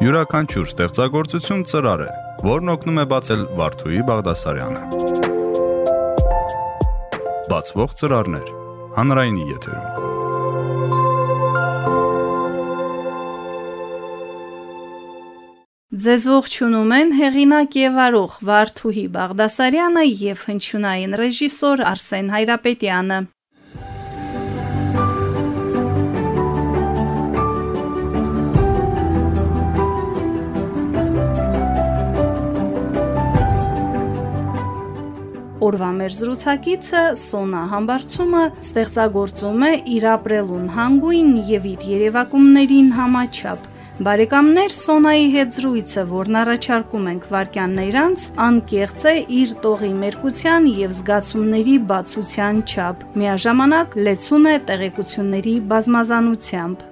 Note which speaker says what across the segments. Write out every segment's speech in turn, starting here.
Speaker 1: Յուրաքանչյուր ստեղծագործություն ծրար է, որն օգնում է բացել Վարդուհի Բաղդասարյանը։ Բացվող ծրարներ հանրայինի եթերում։
Speaker 2: Ձեզ ողջունում են հեղինակ եւ արող Վարդուհի Բաղդասարյանը եւ հնչյունային ռեժիսոր Արսեն Հայրապետյանը։ մեր զրուցակիցը Սոնա Համբարձումը ստեղծագործում է իր ապրելուն հանգույն եւ իր երևակումներին համաչափ։ Բարեկամներ Սոնայի հետ զրույցը, որն առաջարկում ենք վարքյաններ անց, անկեղծ է իր տողի մերկության եւ զգացումների բացության չափ։ Միաժամանակ լեցուն է տեղեկությունների բազմազանությամբ։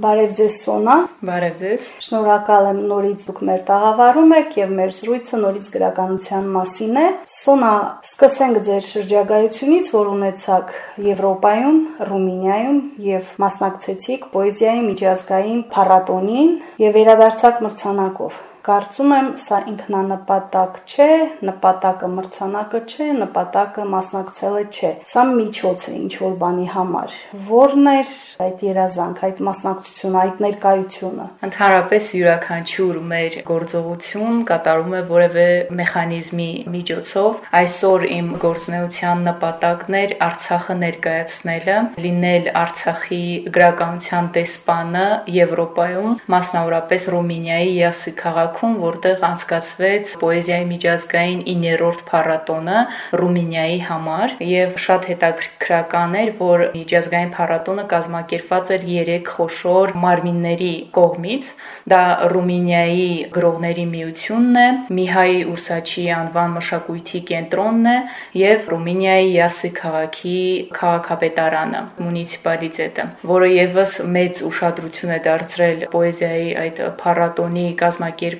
Speaker 2: Բարև ձեզ Սոնա։
Speaker 3: Բարև ձեզ։
Speaker 2: Շնորհակալ եմ նորից դուք մեր տաղավարում եք եւ մեր զրույցը նորից գրականության մասին է։ Սոնա, սկսենք ձեր շրջագայությունից, որ ունեցաք Եվրոպայում, Ռումինիայում եւ մասնակցեցիք պոեզիայի միջազգային փառատոնին եւ վերադարձաք մրցանակով։ Կարծում եմ, սա ինքնանպատակ չէ, նպատակը մրցանակը չէ, նպատակը մասնակցելը չէ։ Սա միջոց է ինչ որ բանի համար։ Որն էր այդ երազանք, այդ մասնակցությունը, այդ ներկայությունը։
Speaker 3: Ընդհանրապես յուրաքանչյուր մեր գործողություն կատարում է որևէ մեխանիզմի միջոցով։ Այսօր իմ գործունեության նպատակն էր Արցախը ներկայացնելը, լինել Արցախի գրականության տեսպանը Եվրոպայում, մասնավորապես Ռումինիայի Յասի քաղաքում քաղաքում, որտեղ անցկացվեց պոեզիայի միջազգային 9-րդ փառատոնը Ռումինիայի համար եւ շատ հետաքրքրական էր, որ միջազգային փառատոնը կազմակերպված էր 3 խոշոր մարմինների կողմից։ Դա Ռումինիայի գրողների միությունն է, Միհայի Ուրսաչի անվան մշակույթի կենտրոնն է եւ Ռումինիայի Յասի քաղաքի քաղաքապետարանը, մունիցիպալիտետը, որը եւս մեծ ուշադրություն է դարձրել պոեզիայի այդ փառատոնի կազմակերպ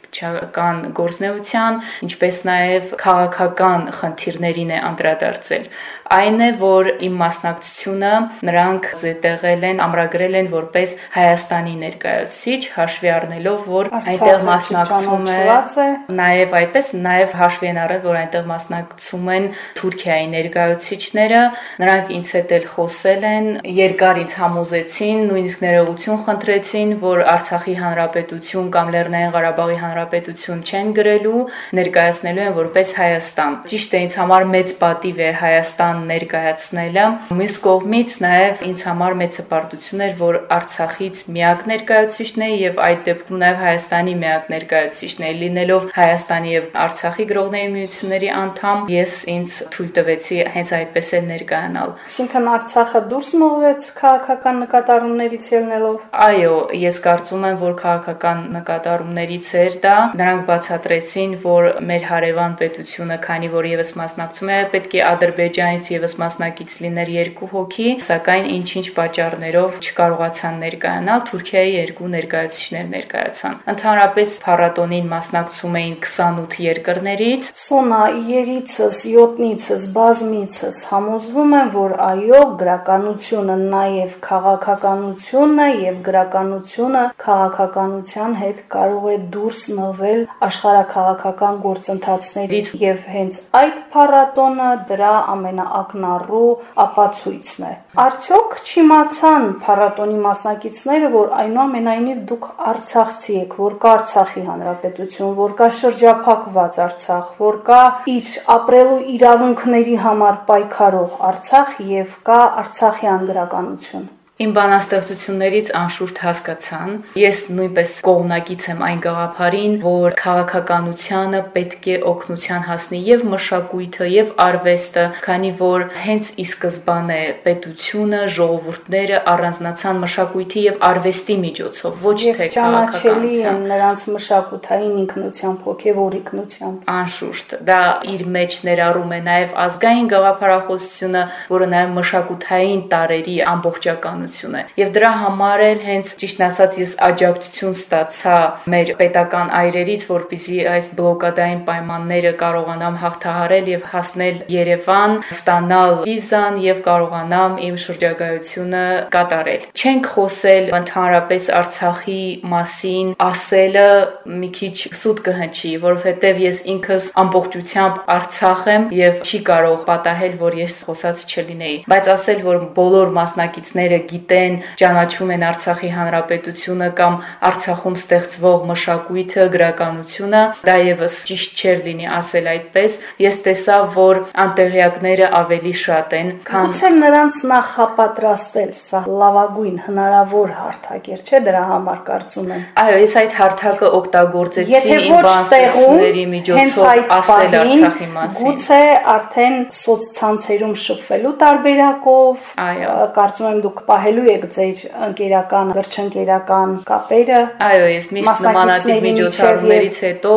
Speaker 3: կան գործնեության, ինչպես նաև քաղաքական խնդիրներին է անդրադարձել այն է, որ իմ մասնակցությունը նրանք զետեղել են, ամրագրել են որպես Հայաստանի ներկայացուցիչ, հաշվի առնելով, որ այնտեղ մասնակցում է նաև այդպես, նաև հաշվի են առել, որ այնտեղ մասնակցում են Թուրքիայի ներկայացուցիչները, նրանք ինձ հետ էլ խոսել են, երկար ինձ համոզեցին, նույնիսկ ներողություն խնդրեցին, որ Արցախի հանրապետություն կամ Լեռնային Ղարաբաղի հանրապետություն չեն գրելու, ներկայացնելու են որպես Հայաստան։ Ճիշտ է, ինձ համար մեծ պատիվ է Հայաստան ներկայացնելը։ Մյուս կողմից նաև ինձ համար մեծ հպարտություն էր, որ Արցախից միակ ներկայացուցիչն է եւ այդ դեպքում նաև Հայաստանի միակ ներկայացուցիչն է, լինելով Հայաստանի եւ Արցախի գրողների միությունների անդամ, ես ինձ թույլ տվեցի հենց այդպես էլ ներկայանալ։
Speaker 2: Այսինքն Արցախը դուրս մղվեց քաղաքական նկատառումներից ելնելով։
Speaker 3: Այո, ես կարծում եմ, որ քաղաքական նկատառումներից էր դա։ Նրանք բացատրեցին, որ մեր հարևան պետությունը, քանի որ եւս մասնակցում է, պետք է Ադրբեջանից եւս մասնակից լիներ երկու հոգի, սակայն ինչ-ինչ պատճառներով չկարողացան ներկայանալ, Թուրքիայի երկու ներկայացուցիչներ ներկայացան։ Ընդհանրապես փառատոնին մասնակցում էին 28 երկրներից։
Speaker 2: Սոնա երիցս, յոտնիցս, բազմիցս համոզվում եմ, որ այո, գրականությունը նաև քաղաքականությունն է եւ գրականությունը քաղաքականության հետ կարող է դուրս մղվել աշխարհակաղակական գործընթացներից եւ հենց այդ փառատոնը դրա ամենաակ ակնառու ապացույցն է։ Արդյոք չիմացան փառատոնի մասնակիցները, որ այնուամենայնիվ դուք Արցախցի եք, որ կա Արցախի հանրապետություն, որ կա շրջափակված Արցախ, որ կա իր ապրելու իրավունքների համար պայքարող Արցախ եւ կա Արցախյան գրականություն։
Speaker 3: Իմ բանաստեղծություններից անշուշտ հասկացան։ Ես նույնպես կողմնակից եմ այն գաղափարին, որ քաղաքականությանը պետք է օգնության հասնի եւ մշակույթը եւ արվեստը, քանի որ հենց ի սկզբանե պետությունը, ժողովուրդները առանձնացան մշակույթի եւ արվեստի միջոցով, ոչ թե
Speaker 2: քաղաքականության։ նրանց մշակութային ինքնությամբ, հոգեվոր ինքնությամբ։
Speaker 3: Անշուշտ, դա իր մեջ ներառում է նաեւ ազգային գաղափարախոսությունը, որը նաեւ մշակութային տարերի ամբողջականություն գրականություն է։ Եվ դրա համար էլ հենց ճիշտ ասած ես աջակցություն ստացա մեր պետական այրերից, որպիսի այս բլոկադային պայմանները կարողանամ հաղթահարել եւ հասնել Երևան, ստանալ վիզան եւ կարողանամ իմ շրջագայությունը կատարել։ Չենք խոսել ընդհանրապես Արցախի մասին, ասելը մի քիչ սուտ կհնչի, որովհետեւ ես ինքս ամբողջությամբ Արցախ եմ եւ չի կարող պատահել, որ ես խոսած չլինեի։ Բայց ասել, որ բոլոր մասնակիցները գիտեն, ճանաչում են Արցախի հանրապետությունը կամ Արցախում ստեղծվող մշակույթը, գրականությունը, դա եւս ճիշտ չէր լինի ասել այդպես։ Ես տեսա, որ անտեղյակները ավելի շատ են,
Speaker 2: քան Գուցե նրանց նախապատրաստել սա լավագույն հնարավոր հարթակ էր, չէ՞ դրա համար կարծում եմ։
Speaker 3: Այո, ես այդ հարթակը օգտագործեցի իմ բանաստեղծությունների միջոցով ասել Արցախի մասին։
Speaker 2: Գուցե արդեն սոցցանցերում շփվելու տարբերակով, այո, կարծում եմ դուք պահելու եք ձեր ընկերական, գրչընկերական կապերը։
Speaker 3: Այո, ես միշտ նմանատիպ միջոցառումներից հետո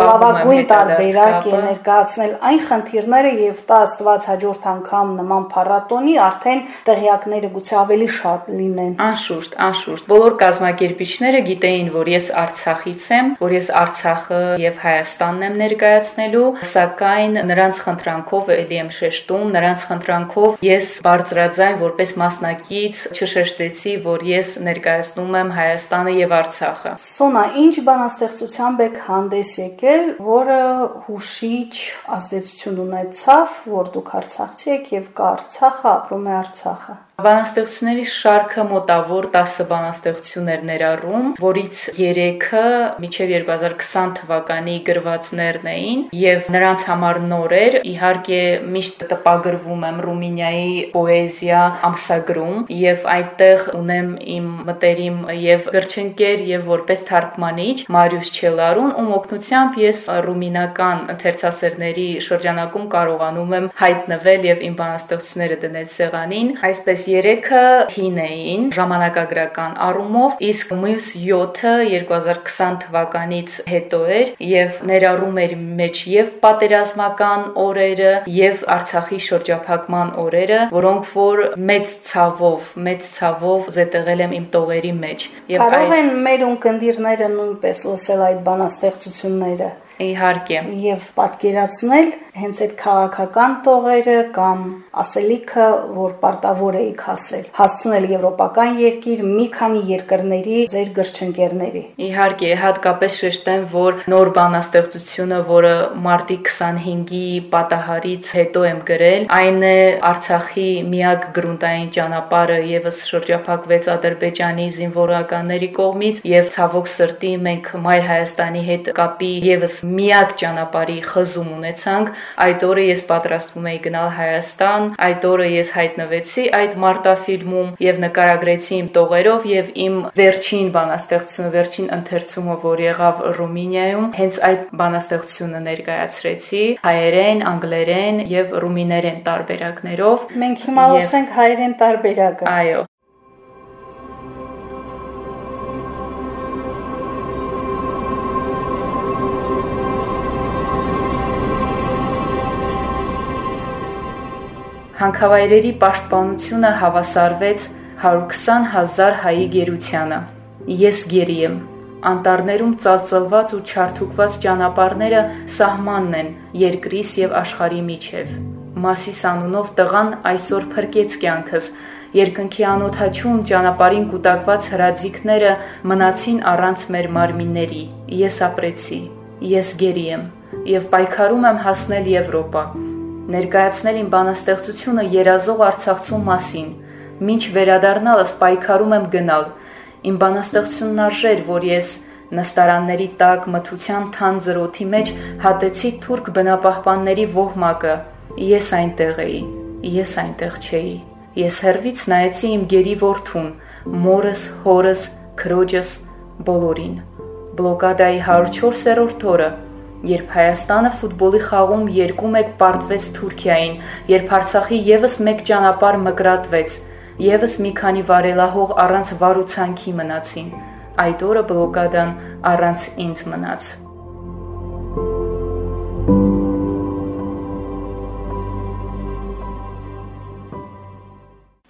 Speaker 2: լավագույն տարբերակ է ներկայացնել այն խնդիրները եւ տա Աստված հաջորդ անգամ նման փառատոնի արդեն տեղյակները գուցե ավելի շատ լինեն։
Speaker 3: Անշուշտ, անշուշտ։ Բոլոր կազմակերպիչները գիտեին, որ ես Արցախից եմ, որ ես Արցախը եւ Հայաստանն եմ ներկայացնելու, սակայն նրանց խնդրանքով ելի եմ շեշտում, նրանց խնդրանքով ես բարձրաձայն որպես մասնակից չշեշտեցի, որ ես ներկայացնում եմ Հայաստանը եւ Արցախը։
Speaker 2: Սոնա, ինչ բանաստեղծությամբ եք հանդես եկել, որը հուշիչ ազդեցություն ունեցավ, որ դուք Արցախցի եք եւ կա Արցախը, ապրում է Արցախը։
Speaker 3: Բանաստեղծությունների շարքը մոտավոր 10 բանաստեղծություններ ներառում, որից 3-ը միջև 2020 թվականի գրվածներն էին եւ նրանց համար նոր էր։ Իհարկե միշտ տպագրվում եմ Ռումինիայի պոեզիա ամսագրում եւ այդտեղ ունեմ իմ մտերիմ եւ գրչընկեր եւ որպես թարգմանիչ Մարիուս Չելարուն, ում օգնությամբ ես ռումինական ընթերցասերների շրջանակում կարողանում եմ հայտնվել եւ իմ բանաստեղծությունները դնել սեղանին։ Այսպես 3-ը հին էին ժամանակագրական առումով, իսկ մյուս 7-ը 2020 թվականից հետո էր եւ ներառում էր մեջ եւ պատերազմական օրերը եւ Արցախի շրջափակման օրերը, որոնք որ մեծ ցավով, մեծ ցավով զետեղել եմ իմ տողերի մեջ։
Speaker 2: Եվ կարող են մեր ունկնդիրները նույնպես լսել այդ բանաստեղծությունները։
Speaker 3: Իհարկե։
Speaker 2: Եվ պատկերացնել հենց այդ քաղաքական տողերը կամ ասելիքը, որ պարտավոր էիք հասել, հասցնել եվրոպական երկիր մի քանի երկրների ձեր գրչընկերների։
Speaker 3: Իհարկե, հատկապես շեշտեմ, որ նոր բանաստեղծությունը, որը մարտի 25-ի պատահարից հետո եմ գրել, այն է Արցախի միակ գրունտային ճանապարհը եւս շրջափակվեց Ադրբեջանի զինվորականների կողմից եւ ցավոք սրտի մենք Մայր Հայաստանի հետ կապի եւս միակ ճանապարհի խզում ունեցանք Այդ օրը ես պատրաստվում էի գնալ Հայաստան, այդ օրը ես հայտնվեցի այդ մարտաֆիլմում եւ նկարագրեցի իմ տողերով եւ իմ վերջին բանաստեղծությունը, վերջին ընթերցումը, որ եղավ Ռումինիայում, հենց այդ բանաստեղծությունը ներկայացրեցի հայերեն, անգլերեն եւ ռումիներեն տարբերակներով։
Speaker 2: Մենք հիմա լսենք հայերեն տարբերակը։
Speaker 3: Այո, Հանքավայրերի պաշտպանությունը հավասարվեց 120 հազար հայի գերությանը։ Ես գերի եմ։ Անտառներում ծալծլված ու չարթուկված ճանապարհները սահմանն են երկրիս եւ աշխարհի միջև։ Մասիս անունով տղան այսօր փրկեց կյանքս։ Երկնքի անոթաչուն ճանապարհին կուտակված հրաձիկները մնացին առանց մեր մարմինների։ Ես ապրեցի։ Ես գերի եմ եւ պայքարում եմ հասնել Եվրոպա ներկայացնել իմ բանաստեղծությունը երազող Արցախցու մասին։ Մինչ վերադառնալս պայքարում եմ գնալ։ Իմ բանաստեղծությունն արժեր, որ ես նստարանների տակ մթության թանձր օթի մեջ հատեցի թուրք բնապահպանների ոհմակը։ Ես այնտեղ էի, ես այնտեղ չէի։ Ես հերվից նայեցի իմ գերի որդուն, մորս, հորս, քրոջս, բոլորին։ Բլոկադայի 104-րդ օրը Երբ Հայաստանը ֆուտբոլի խաղում 2-1 պարտվեց Թուրքիային, երբ Արցախի եւս մեկ ճանապարհ մկրատվեց, եւս մի քանի վարելահող առանց վարուցանքի մնացին։ Այդ օրը բլոկադան առանց ինձ մնաց։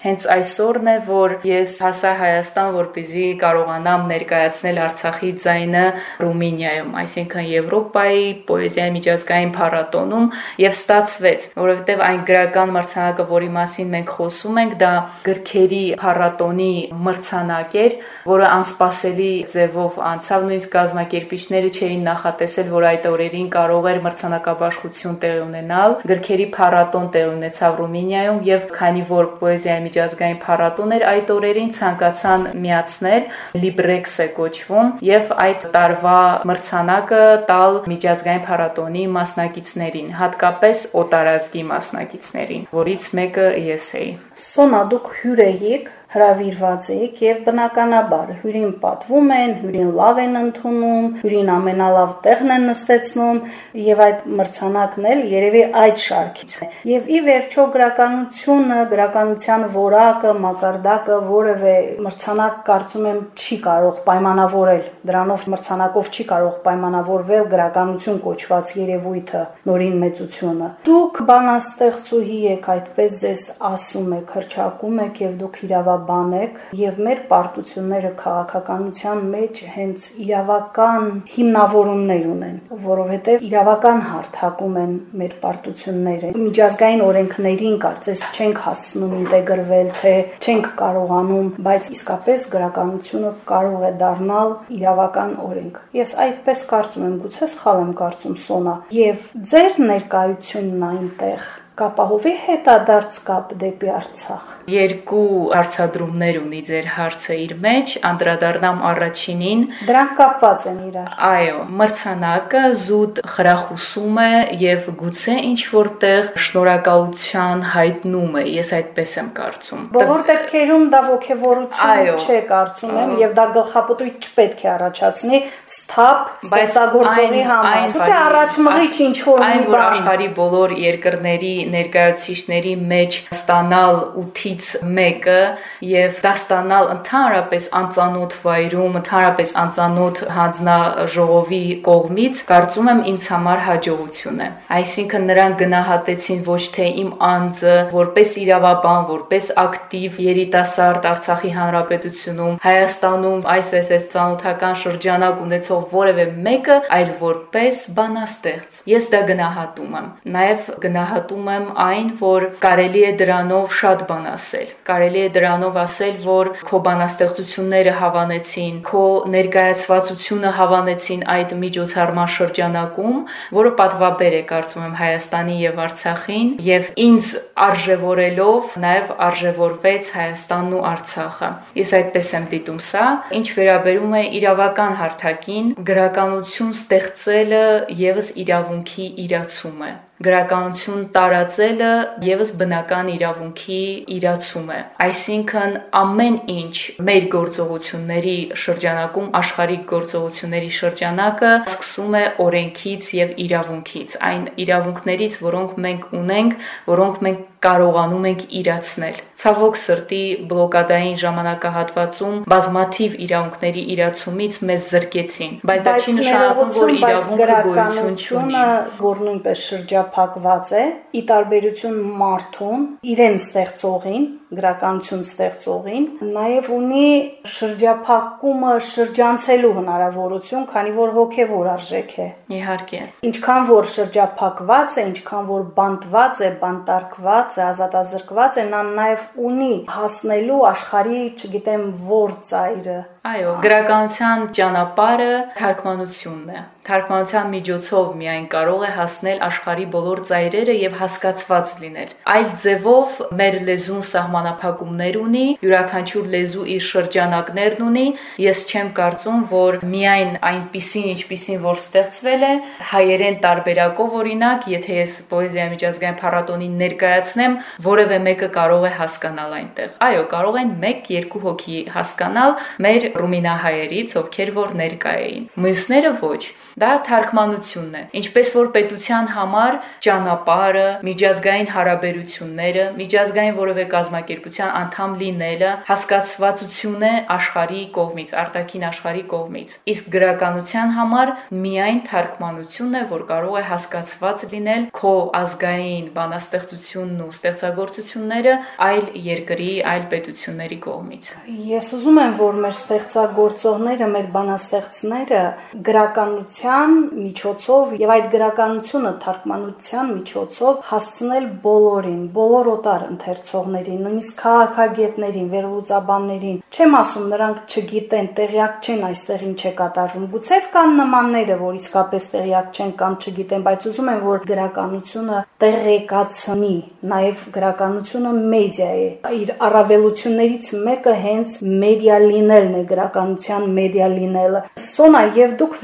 Speaker 3: Հենց այսօրն է, որ ես հասա Հայաստան, որպեսզի կարողանամ ներկայացնել Արցախի ձայնը Ռումինիայում, այսինքն Եվրոպայի պոեզիայի միջազգային փառատոնում եւ ստացվեց, որովհետեւ այն գրական մրցանակը, որի մասին մենք խոսում ենք, դա գրքերի փառատոնի մրցանակ էր, որը անսպասելի ձևով անցավ, նույնիսկ կազմակերպիչները չէին նախատեսել, որ այդ օրերին կարող էր մրցանակաբաշխություն տեղի ունենալ։ Գրքերի փառատոն տեղի ունեցավ Ռումինիայում եւ քանի որ պոեզիայի միջազգային փառատոն էր այդ օրերին ցանկացան միացնել Librex է կոչվում եւ այդ տարվա մրցանակը տալ միջազգային փառատոնի մասնակիցներին, հատկապես օտարազգի մասնակիցներին, որից մեկը ես էի։
Speaker 2: Սոնա դուք հյուր եք հրավիրված եք եւ բնականաբար հյուրին պատվում են, հյուրին լավ են ընդունում, հյուրին ամենալավ տեղն են նստեցնում եւ այդ մրցանակն էլ երևի այդ շարքից է։ Եվ ի վերջո գրականությունը, գրականության որակը, մակարդակը որևէ մրցանակ կարծում եմ չի կարող պայմանավորել։ Դրանով մրցանակով չի կարող պայմանավորվել գրականություն կոչված երևույթը, նորին մեծությունը։ Դուք բանաստեղծուհի եք, այդպես ձեզ ասում եք, հրճակում եք եւ դուք իրավաբան իրավաբան եք եւ մեր պարտությունները քաղաքականության մեջ հենց իրավական հիմնավորումներ ունեն, որովհետեւ իրավական հարթակում են մեր պարտությունները։ Միջազգային օրենքներին կարծես չենք հասցնում ինտեգրվել, թե չենք կարողանում, բայց իսկապես գրականությունը կարող է դառնալ իրավական օրենք։ Ես այդպես կարծում եմ, գուցե սխալ եմ կարծում Սոնա։ Եվ ձեր ներկայությունն այնտեղ կապահովի հետադարձ կապ դեպի Արցախ
Speaker 3: երկու հարցադրումներ ունի ձեր հարցը իր մեջ, անդրադառնամ առաջինին։
Speaker 2: Դրանք կապված են իրար։
Speaker 3: Այո, մրցանակը զուտ խրախուսում է եւ գուցե ինչ որտեղ շնորհակալության հայտնում է, ես այդպես եմ կարծում։
Speaker 2: Բոլոր դեպքերում դա ողջավորություն չէ, կարծում եմ, եւ դա գլխապտույտ չպետք է առաջացնի սթափ ստեղծագործողի համար։ Գուցե առաջ մղիչ ինչ որ
Speaker 3: մի բան։ Այն որ աշխարի բոլոր երկրների ներկայացուցիչների մեջ ստանալ 8-ից կողմից մեկը եւ դա ստանալ ընդհանրապես անծանոթ վայրում, ընդհանրապես անծանոթ հանձնաժողովի կողմից, կարծում եմ ինձ համար հաջողություն է։ Այսինքն նրանք գնահատեցին ոչ թե իմ անձը որպես իրավաբան, որպես ակտիվ երիտասարդ Արցախի հանրապետությունում, Հայաստանում այս այս այս ծանոթական շրջանակ ունեցող որևէ մեկը, այլ որպես բանաստեղծ։ Ես դա գնահատում եմ։ Նաև գնահատում եմ այն, որ կարելի է դրանով շատ բան ասել։ Կարելի է դրանով ասել, որ քո բանաստեղծությունները հավանեցին, քո ներկայացվածությունը հավանեցին այդ միջոցառման շրջանակում, որը պատվաբեր է կարծում եմ Հայաստանի եւ Արցախին եւ ինձ արժևորելով նաեւ արժևորվեց Հայաստանն ու Արցախը։ Ես այդպես եմ դիտում սա, ինչ վերաբերում է իրավական հարթակին, գրականություն ստեղծելը եւս իրավունքի իրացում է գրականություն տարածելը եւս բնական իրավունքի իրացում է։ Այսինքն ամեն ինչ մեր գործողությունների շրջանակում աշխարհիկ գործողությունների շրջանակը սկսում է օրենքից եւ իրավունքից, այն իրավունքներից, որոնք մենք ունենք, որոնք մենք կարողանում ենք իրացնել։ Ցավոք սրտի բլոկադային ժամանակահատվածում բազմաթիվ իրավունքների իրացումից մեզ զրկեցին, բայց դա չի նշանակում, որ իրավունքը գոյություն չունի,
Speaker 2: որ նույնպես շրջափակված է, ի տարբերություն մարդուն, իրեն ստեղծողին, գրականություն ստեղծողին, նաև ունի շրջափակումը շրջանցելու հնարավորություն, քանի որ հոգևոր արժեք է։
Speaker 3: Իհարկե։
Speaker 2: Ինչքան որ շրջափակված է, ինչքան որ բանտված է, բանտարկված է, ազատազրկված է, նա նաև ունի հասնելու աշխարհի, չգիտեմ, որ ծայրը
Speaker 3: Այո, գրականության ճանապարհը թարգմանությունն է։ Թարգմանության միջոցով միայն կարող է հասնել աշխարի բոլոր ծայրերը եւ հասկացված լինել։ Այլ ձևով մեր լեզուն սահմանափակումներ ունի, յուրաքանչյուր լեզու իր շրջանակներն ունի։ Ես չեմ կարծում, որ միայն այնպիսին, ինչպիսին որ ստեղծվել է, հայերեն տարբերակով օրինակ, եթե ես պոեզիայի միջազգային փառատոնին ներկայացնեմ, որևէ մեկը կարող է հասկանալ այնտեղ։ Այո, կարող են 1-2 հոգի հասկանալ մեր ռումինահայերից, ովքեր որ ներկա էին։ Մյուսները ոչ։ Դա թարգմանությունն է։ Ինչպես որ պետության համար ճանապարհը, միջազգային հարաբերությունները, միջազգային որևէ կազմակերպության անդամ լինելը հասկացվածություն է աշխարհի կողմից, արտաքին աշխարհի կողմից։ Իսկ գրականության համար միայն թարգմանությունն է, որ կարող է հասկացված լինել քո ազգային բանաստեղծությունն ու ստեղծագործությունները այլ երկրի, այլ պետությունների կողմից։
Speaker 2: Ես ուզում եմ, որ մեր ստեղծագործողները, մեր բանաստեղծները գրականության միջոցով եւ այդ գրականությունը թարգմանության միջոցով հասցնել բոլորին, բոլոր օտար ընթերցողներին, նույնիսկ քաղաքագետներին, վերլուծաբաններին։ Չեմ ասում նրանք չգիտեն, տեղյակ չեն այստեղ ինչ է կատարվում։ Գուցե կան նմանները, որ իսկապես տեղյակ չեն կամ չգիտեն, բայց ուզում եմ, որ գրականությունը տեղեկացնի, նաև գրականությունը մեդիա է։ Իր առավելություններից մեկը հենց մեդիա լինելն է, գրականության մեդիա լինելը։ Սոնա, եւ դուք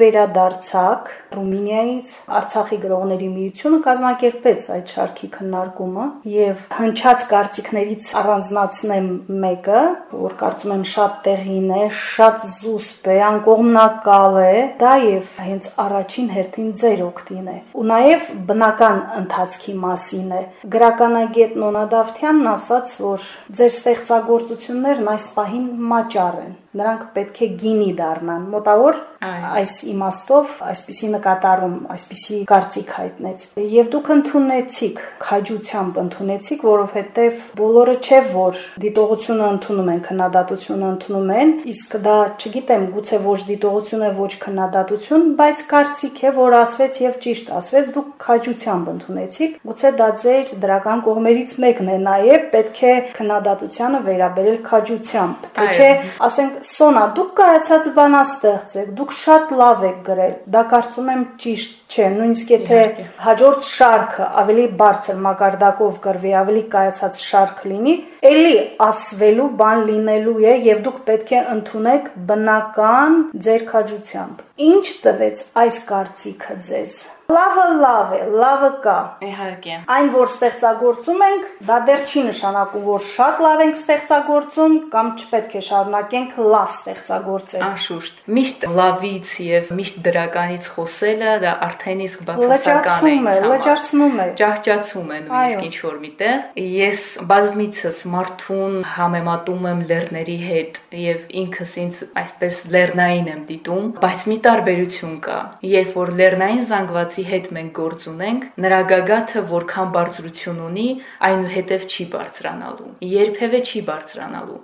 Speaker 2: վերադարձաք Ռումինիայից Արցախի գրողների միությունը կազմակերպեց այդ շարքի քննարկումը եւ հնչած կարծիքներից առանձնացնեմ մեկը, որ կարծում եմ շատ տեղին է, շատ զուսպ է, անկողմնակալ է, դա եւ հենց առաջին հերթին ձեր օգտին է։ Ու նաեւ բնական ընթացքի մասին է։ Գրականագետ Նոնա Դավթյանն ասաց, որ ձեր ստեղծագործություններն այս պահին մաճար են նրանք պետք է գինի դառնան։ Մոտավոր այս իմաստով այսպիսի նկատառում, այսպիսի կարծիք հայտնեց։ Եվ դուք ընդունեցիք, քաջությամբ ընդունեցիք, որովհետև բոլորը չէ որ դիտողությունը ընդունում են, քննադատությունը ընդունում են, իսկ դա չգիտեմ, գուցե ոչ դիտողություն է, ոչ քննադատություն, բայց կարծիք է, որ ասվեց եւ ճիշտ ասվեց, դուք քաջությամբ ընդունեցիք։ Գուցե դա ձեր դրական կողմերից մեկն է, նաեւ պետք է քննադատությանը վերաբերել քաջությամբ։ Թե չէ, ասենք Սոնա, դուք կայացած բանաստեղծ եք, դուք շատ լավ եք գրել։ Դա կարծում եմ ճիշտ չէ, նույնիսկ եթե հաջորդ շարքը ավելի բարձր մակարդակով գրվի, ավելի կայացած շարք լինի, ելի ասվելու բան լինելու է եւ դուք պետք է ընդունեք բնական ձեր քաջությամբ։ Ինչ տվեց այս կարծիքը ձեզ։ Լավը լավ է, լավը կա։
Speaker 3: Իհարկե։
Speaker 2: Այն որ ստեղծագործում ենք, դա դեռ չի նշանակում, որ շատ լավ ենք ստեղծագործում կամ չպետք է շարունակենք լավ ստեղծագործել։
Speaker 3: Անշուշտ։ Միշտ լավից եւ միշտ դրականից խոսելը դա արդեն իսկ բացասական
Speaker 2: է։ Լճացնում է,
Speaker 3: ճահճացում է նույնիսկ ինչ որ միտեղ։ Ես բազմիցս մարդուն համեմատում եմ լեռների հետ եւ ինքս ինձ այսպես լեռնային եմ դիտում, բայց մի տարբերություն կա։ Երբ որ լեռնային զանգված գործի հետ մենք գործ ունենք, նրա գագաթը որքան բարձրություն ունի, այնուհետև չի բարձրանալու։ Երբևէ չի բարձրանալու։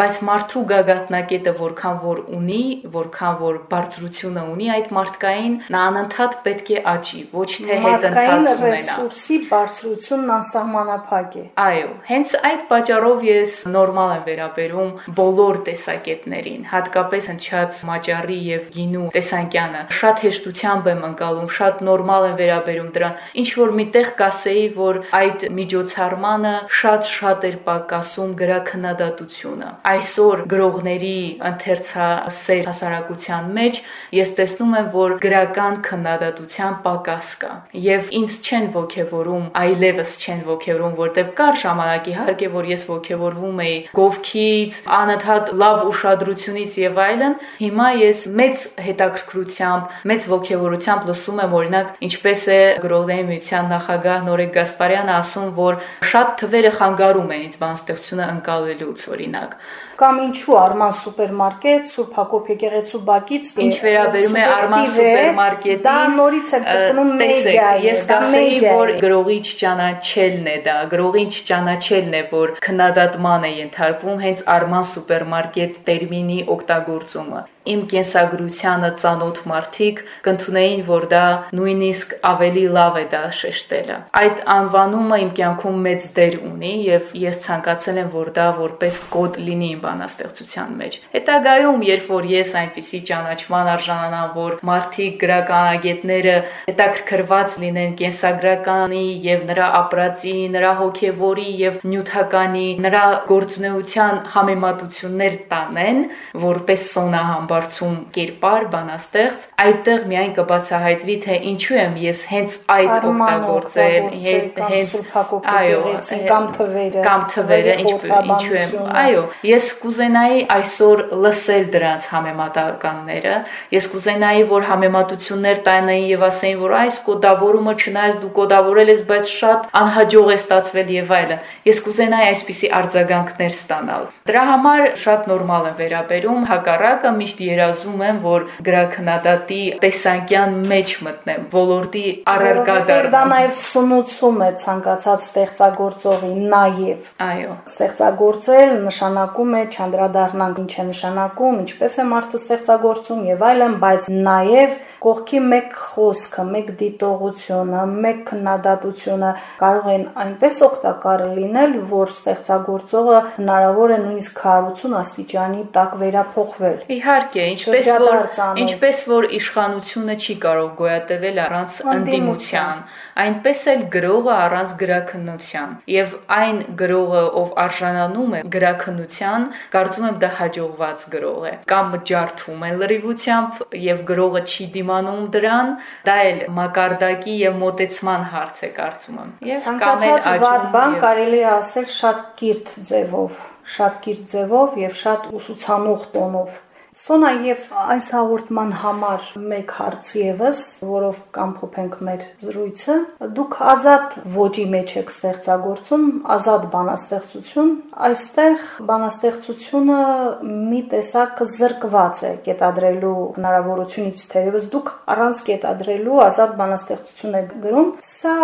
Speaker 3: Բայց մարդու գագաթնակետը որքան որ ունի, որքան որ բարձրությունը ունի այդ մարդկային, նա անընդհատ պետք է աճի, ոչ թե հետընթաց ունենա։
Speaker 2: Ռեսուրսի բարձրությունն անսահմանափակ է։
Speaker 3: Այո, հենց այդ պատճառով ես նորմալ եմ վերաբերում բոլոր տեսակետներին, հատկապես հնչած մաճարի եւ գինու տեսանկյանը։ Շատ հեշտությամբ եմ անցալում, շատ նոր նորմալ են վերաբերում դրան։ Ինչ որ միտեղ կասեի, որ այդ միջոցառմանը շատ-շատ էր պակասում գրաքննադատությունը։ Այսօր գրողների ընթերցասեր հասարակության մեջ ես տեսնում եմ, որ գրական քննադատության պակաս կա։ Եվ ինձ չեն ողջևորում, այլևս չեն ողջևորում, որտեղ կար ժամանակ իհարկե, որ ես ողջևորվում էի գովքից, անընդհատ լավ ուշադրությունից եւ այլն։ Հիմա ես մեծ հետաքրքրությամբ, մեծ ողջևորությամբ լսում եմ օրինակ, ինչպես է գրողների միության նախագահ Նորեկ Գասպարյանը ասում, որ շատ թվերը խանգարում են ինձ բանաստեղծությունը ընկալելուց, օրինակ
Speaker 2: կամ ինչու Արման սուպերմարկետ Սուրբ Հակոբ եկեղեցու բակից
Speaker 3: ինչ վերաբերում է Արման սուպերմարկետին
Speaker 2: դա նորից է գտնում մեդիա
Speaker 3: ես կասեի որ գրողի չճանաչելն է դա գրողի չճանաչելն է որ քննադատման է ենթարկվում հենց Արման սուպերմարկետ տերմինի օգտագործումը իմ կենսագրությանը ծանոթ մարդիկ կընդունեին, որ դա նույնիսկ ավելի լավ է դա շեշտելը։ Այդ անվանումը իմ կյանքում մեծ դեր ունի եւ ես ցանկացել եմ, որ դա որպես կոդ լինի իմ բանաստեղծության մեջ։ Հետագայում, երբ որ ես այնպիսի ճանաչման արժանանամ, որ մարդիկ գրականագետները հետաքրքրված լինեն կենսագրականի եւ նրա ապրածի, նրա հոգեվորի եւ նյութականի, նրա գործունեության համեմատություններ տանեն, որպես սոնահամբար իրադարձում կերպար, բանաստեղծ, այդտեղ միայն կբացահայտվի թե ինչու եմ ես հենց այդ օգտագործել,
Speaker 2: հենց այո, կամ թվերը,
Speaker 3: կամ թվերը ինչու եմ, այո, ես կուզենայի այսօր լսել դրանց համեմատականները, ես կուզենայի որ համեմատություններ տանեին եւ ասեին որ այս կոդավորումը չնայած դու կոդավորել ես, բայց շատ անհաջող է ստացվել եւ այլն։ Ես կուզենայի այսպիսի արձագանքներ ստանալ։ Դրա համար շատ նորմալ եմ վերաբերում, հակառակը միշտ երազում եմ, որ գրաքննադատի տեսանկյան մեջ մտնեմ, ոլորտի առարկա
Speaker 2: դառնամ։ Դա նաև սնուցում է ցանկացած ստեղծագործողի նաև։
Speaker 3: Այո։
Speaker 2: Ստեղծագործել նշանակում է չանդրադառնալ ինչ է նշանակում, ինչպես է մարդը ստեղծագործում եւ այլն, բայց նաև կողքի մեկ խոսքը, մեկ դիտողությունը, մեկ քննադատությունը կարող են այնպես օգտակար լինել, որ ստեղծագործողը հնարավոր է նույնիսկ քարություն աստիճանի տակ վերափոխվել։
Speaker 3: Իհարկե, ինչպես որ ինչպես որ իշխանությունը չի կարող գոյատևել առանց ընդդիմության, այնպես էլ գրողը առանց գրաքննության։ Եվ այն գրողը, ով արժանանում է գրաքննության, կարծում եմ դա հաջողված գրող է։ Կամ ջարդում է լրիվությամբ եւ գրողը չի դիմանում դրան, դա էլ մակարդակի եւ մոտեցման հարց է կարծում եմ։
Speaker 2: Եվ կամ էլ աճում կարելի ասել շատ կիրթ ձևով, շատ կիրթ ձևով եւ շատ ուսուցանող տոնով Սոնա եւ այս հաղորդման համար մեկ հարց եւս, որով կամփոփենք մեր զրույցը, դուք ազատ ոճի մեջ եք ստեղծագործում, ազատ բանաստեղծություն, այստեղ բանաստեղծությունը մի տեսակ զրկված է կետադրելու հնարավորությունից, թերևս դուք առանց կետադրելու ազատ բանաստեղծություն եք գրում, սա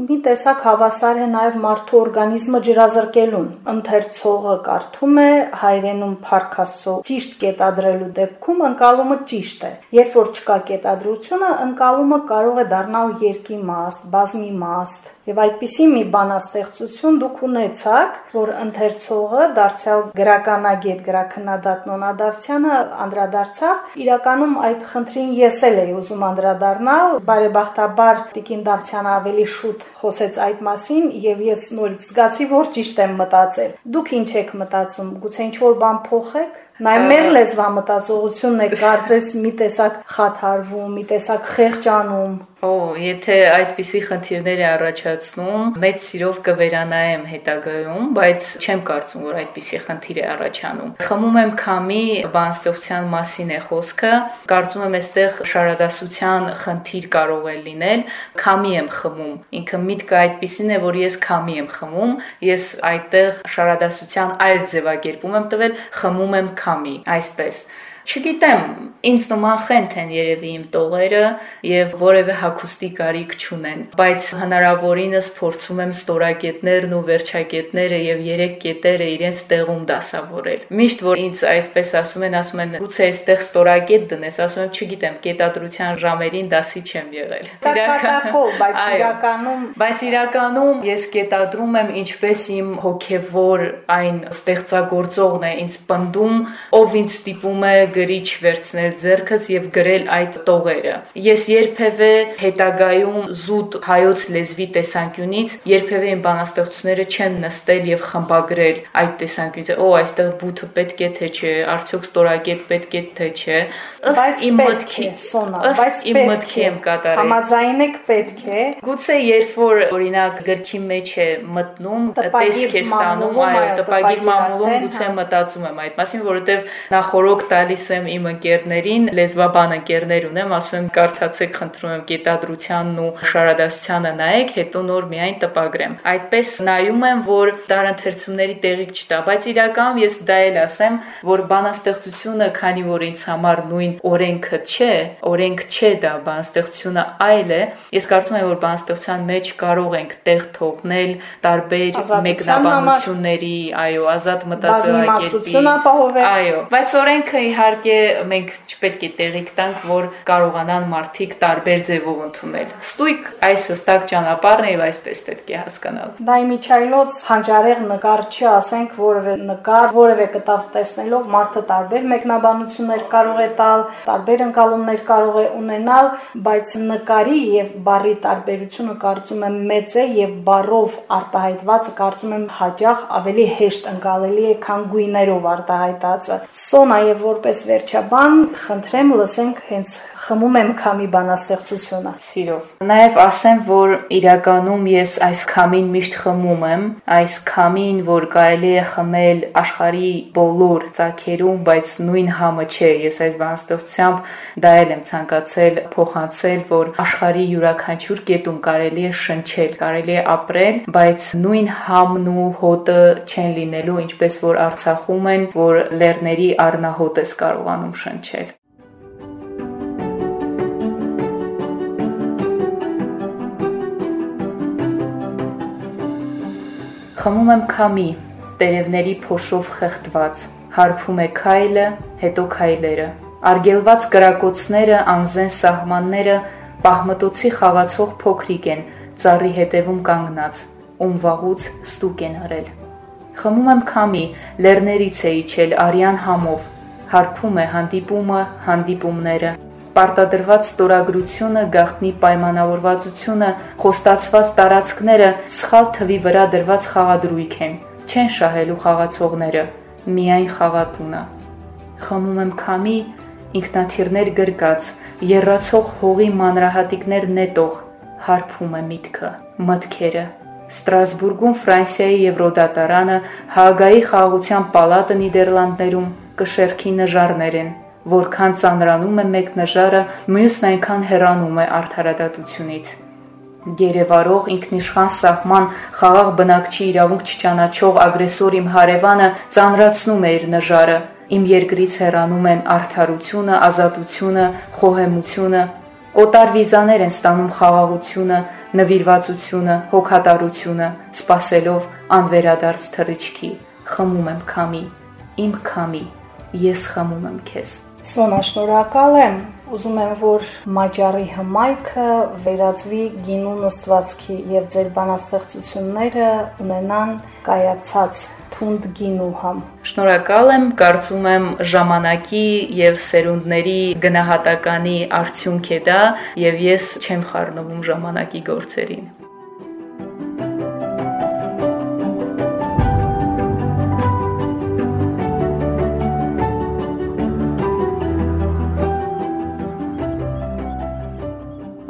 Speaker 2: մի տեսակ հավասար է նաեւ մարդու օրգանիզմը ջրազրկելուն։ Ընթերցողը կարդում է հայրենում Փարքաստո ճիշտ կետադրել կատարելու դեպքում ընկալումը ճիշտ է։ Երբ որ չկա կետադրությունը, ընկալումը կարող է դառնալ երկի մաս, բազմի մաս, Եվ այդպիսի մի բանաստեղծություն դուք ունեցաք, որ ընթերցողը դարձյալ գրականագետ, գրաքննադատ Նոնա Դավթյանը անդրադարձավ։ Իրականում այդ խնդրին ես էլ էի ուզում անդրադառնալ, բարեբախտաբար Տիկին Դավթյանը ավելի շուտ խոսեց այդ մասին եւ ես նորից զգացի, որ ճիշտ եմ մտածել։ Դուք ինչ եք մտածում, գուցե ինչ որ բան փոխեք։ Նայ մեր լեզվա մտածողությունն է կարծես մի տեսակ խաթարվում, մի տեսակ խեղճանում։
Speaker 3: Օ, եթե այդպիսի խնդիրներ է առաջացնում, մեծ սիրով կվերանայեմ հետագայում, բայց չեմ կարծում, որ այդպիսի խնդիր է առաջանում։ Խմում եմ քամի բանստեղծության մասին է խոսքը, կարծում եմ այստեղ շարադասության խնդիր կարող է լինել, քամի եմ խմում։ Ինքը միտքը այդպիսին է, որ ես քամի եմ խմում, ես այդտեղ շարադասության այլ ձևակերպում եմ տվել, խմում եմ քամի, այսպես Չգիտեմ, ինձ նման խենթ են երևի իմ տողերը եւ որևէ հակոստի կարիք չունեն, բայց հնարավորինս փորձում եմ ստորակետներն ու վերջակետները եւ երեք կետերը իրենց տեղում դասավորել։ Միշտ որ ինձ այդպես ասում են, ասում են գուցե այստեղ ստորակետ դնես, ասում եմ, չգիտեմ, կետադրության ժամերին դասի չեմ եղել։
Speaker 2: Իրականում, բայց իրականում,
Speaker 3: բայց իրականում ես կետադրում եմ ինչպես իմ հոգեվոր այն ստեղծագործողն է ինձ պնդում, ով ինձ ստիպում է գրիչ վերցնել ձեռքս եւ գրել այդ տողերը։ Ես երբևէ հետագայում զուտ հայոց լեզվի տեսանկյունից երբևէ իմ բանաստեղծությունները չեն նստել եւ խմբագրել այդ տեսանկյունից։ Օ, այստեղ բութը պետք է թե չէ, արդյոք ստորակետ պետք է թե չէ։
Speaker 2: Ըստ իմ մտքի,
Speaker 3: ըստ իմ մտքի եմ կատարել։
Speaker 2: Համաձայն եք պետք է։
Speaker 3: Գուցե երբ որ օրինակ գրքի մեջ է մտնում, տեսք է ստանում, այո, տպագիր մամուլում գուցե մտածում եմ այդ մասին, որովհետեւ նախորոք տալիս եմ իմ ընկերներին, լեզվաբան ընկերներ ունեմ, ասում եմ կարդացեք, խնդրում եմ գետադրությանն ու շարադասությանը նայեք, հետո նոր միայն տպագրեմ։ Այդպես նայում եմ, որ տարընթերցումների տեղիք չտա, բայց իրականում ես դա էլ ասեմ, որ բանաստեղծությունը, քանի որ ինձ համար նույն օրենքը չէ, օրենք չէ դա բանաստեղծությունը այլ է, ես կարծում եմ, որ բանաստեղծության մեջ կարող ենք տեղ թողնել տարբեր մեկնաբանությունների, այո, ազատ մտածելակերպի, այո, բայց օրենքը իհարկե մենք չպետք է տեղիք տանք, որ կարողանան մարդիկ տարբեր ձևով ընդունել։ Ստույգ այս հստակ ճանապարհն է եւ այսպես պետք է հասկանալ։
Speaker 2: Դա իմիջայլոց հանճարեղ նկար չի, ասենք որևէ նկար, որևէ կտավ տեսնելով մարդը տարբեր մեկնաբանություններ կարող է տալ, տարբեր ընկալումներ կարող է ունենալ, բայց նկարի եւ բառի տարբերությունը կարծում եմ մեծ է եւ բառով արտահայտվածը կարծում եմ հաջող ավելի հեշտ ընկալելի է, քան գույներով արտահայտածը։ Սոնա եւ որպես վերջաբան խնդրեմ լսենք հենց խմում եմ քամի բանաստեղծությունը
Speaker 3: սիրով։ Նաև ասեմ, որ իրականում ես այս քամին միշտ խմում եմ, այս քամին, որ կարելի է խմել աշխարի բոլոր ցակերում, բայց նույն համը չէ։ Ես այս բանաստեղծությամբ դա էլ եմ ցանկացել փոխանցել, որ աշխարի յուրաքանչյուր կետում կարելի է շնչել, կարելի է ապրել, բայց նույն համն ու հոտը չեն լինելու, ինչպես որ Արցախում են, որ լեռների առնահոտ ես կարողանում շնչել։ Խմում եմ քամի, տերևների փոշով խեղդված, հարբում է քայլը, հետո քայլերը։ Արգելված կրակոցները, անզեն սահմանները պահմտոցի խաղացող փոքրիկ են, ծառի հետևում կանգնած, ում վաղուց ստուկ են արել։ Խմում եմ քամի, լեռներից է իջել արյան համով, հարբում է հանդիպումը, հանդիպումները պարտադրված ստորագրությունը, գաղտնի պայմանավորվածությունը, խոստացված տարածքները սխալ թվի վրա դրված խաղադրույք են։ Չեն շահելու խաղացողները, միայն խաղատունը։ Խմում եմ քամի, ինքնաթիռներ գրկած, երրացող հողի մանրահատիկներ նետող, հարբում է միտքը, մտքերը։ Ստրասբուրգում Ֆրանսիայի Եվրոդատարանը, Հագայի խաղաղության պալատը Նիդերլանդներում կշերքի նժարներ են Որքան ծանրանում է մեկ նժարը, մյուսն այնքան հեռանում է արդարադատությունից։ Գերեվարող ինքնիշխան սահման խաղաղ բնակչի իրավունք չճանաչող ագրեսոր իմ հարևանը ծանրացնում է իր նժարը։ Իմ երկրից հեռանում են արդարությունը, ազատությունը, խոհեմությունը, օտար վիզաներ են ստանում խաղաղությունը, նվիրվածությունը, հոգատարությունը, սпасելով անվերադարձ թռիչքի։ Խմում եմ քամի, իմ քամի, ես խմում եմ քեզ։
Speaker 2: Սոնա, շնորհակալ եմ։ Ուզում եմ, որ մաճարի հմայքը վերածվի գինու նստվածքի եւ ձեր բանաստեղծությունները ունենան կայացած թունդ գինու համ։
Speaker 3: Շնորհակալ եմ, կարծում եմ ժամանակի եւ սերունդների գնահատականի արդյունք է դա եւ ես չեմ խառնվում ժամանակի գործերին։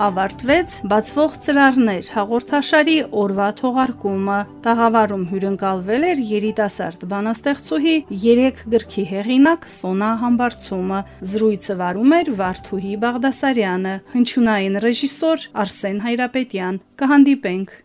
Speaker 2: ավարտվեց բացվող ծրարներ հաղորդաշարի օրվա թողարկումը։ Տաղավարում հյուրընկալվել էր երիտասարդ բանաստեղծուհի 3 գրքի հեղինակ Սոնա Համբարձումը։ Զրույցը վարում էր Վարդուհի Բաղդասարյանը, հնչյունային ռեժիսոր Արսեն Հայրապետյան։ Կհանդիպենք